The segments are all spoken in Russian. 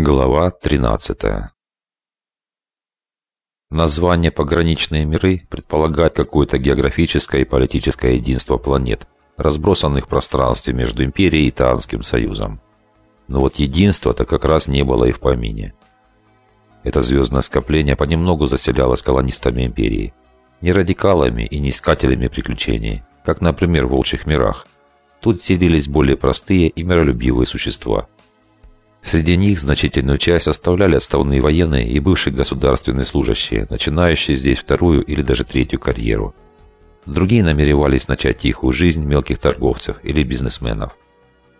Глава 13 Название «Пограничные миры» предполагает какое-то географическое и политическое единство планет, разбросанных в пространстве между Империей и Таанским Союзом. Но вот единства-то как раз не было и в помине. Это звездное скопление понемногу заселялось колонистами Империи. Не радикалами и не искателями приключений, как, например, в Волчьих мирах. Тут селились более простые и миролюбивые существа – Среди них значительную часть составляли отставные военные и бывшие государственные служащие, начинающие здесь вторую или даже третью карьеру. Другие намеревались начать тихую жизнь мелких торговцев или бизнесменов.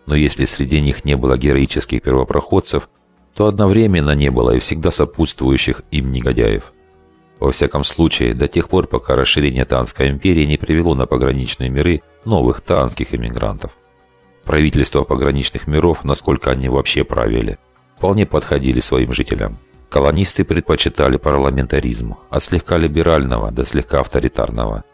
Но если среди них не было героических первопроходцев, то одновременно не было и всегда сопутствующих им негодяев. Во всяком случае, до тех пор, пока расширение Танской империи не привело на пограничные миры новых танских иммигрантов. Правительства пограничных миров, насколько они вообще правили, вполне подходили своим жителям. Колонисты предпочитали парламентаризм, от слегка либерального до слегка авторитарного.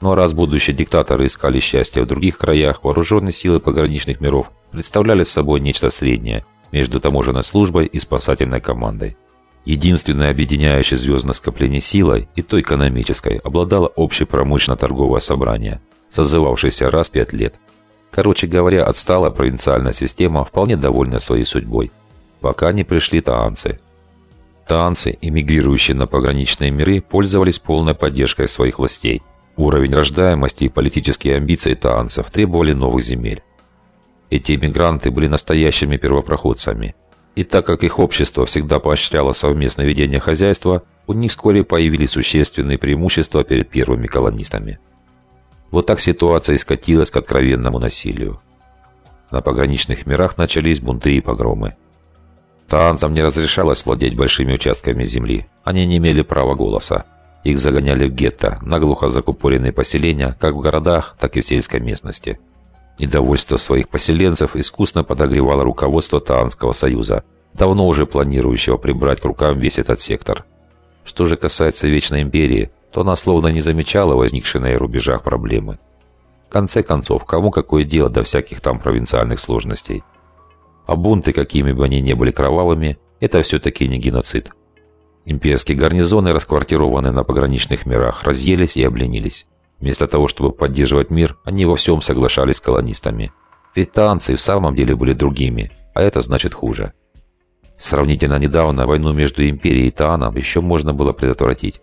Но раз будущие диктаторы искали счастья в других краях, вооруженные силы пограничных миров представляли собой нечто среднее между таможенной службой и спасательной командой. Единственное объединяющее звездное скопление силой, и то экономической, обладало общее промышленно-торговое собрание, созывавшееся раз в пять лет – Короче говоря, отстала провинциальная система, вполне довольна своей судьбой. Пока не пришли таанцы. Таанцы, эмигрирующие на пограничные миры, пользовались полной поддержкой своих властей. Уровень рождаемости и политические амбиции таанцев требовали новых земель. Эти эмигранты были настоящими первопроходцами. И так как их общество всегда поощряло совместное ведение хозяйства, у них вскоре появились существенные преимущества перед первыми колонистами. Вот так ситуация и скатилась к откровенному насилию. На пограничных мирах начались бунты и погромы. Таанцам не разрешалось владеть большими участками земли. Они не имели права голоса. Их загоняли в гетто, наглухо закупоренные поселения, как в городах, так и в сельской местности. Недовольство своих поселенцев искусно подогревало руководство Таанского союза, давно уже планирующего прибрать к рукам весь этот сектор. Что же касается Вечной Империи, то она словно не замечала возникшие на ее рубежах проблемы. В конце концов, кому какое дело до всяких там провинциальных сложностей? А бунты, какими бы они ни были кровавыми, это все-таки не геноцид. Имперские гарнизоны, расквартированные на пограничных мирах, разъелись и обленились. Вместо того, чтобы поддерживать мир, они во всем соглашались с колонистами. Ведь танцы в самом деле были другими, а это значит хуже. Сравнительно недавно войну между Империей и Тааном еще можно было предотвратить.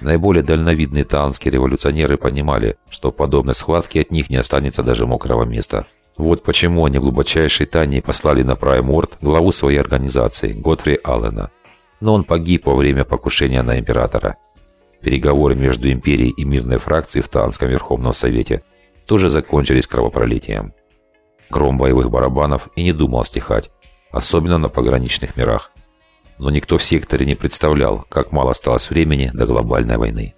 Наиболее дальновидные таанские революционеры понимали, что в подобной схватке от них не останется даже мокрого места. Вот почему они глубочайшей тайне послали на Прайморд главу своей организации, Готфри Аллена. Но он погиб во время покушения на императора. Переговоры между империей и мирной фракцией в Таанском Верховном Совете тоже закончились кровопролитием. Гром боевых барабанов и не думал стихать, особенно на пограничных мирах но никто в секторе не представлял, как мало осталось времени до глобальной войны.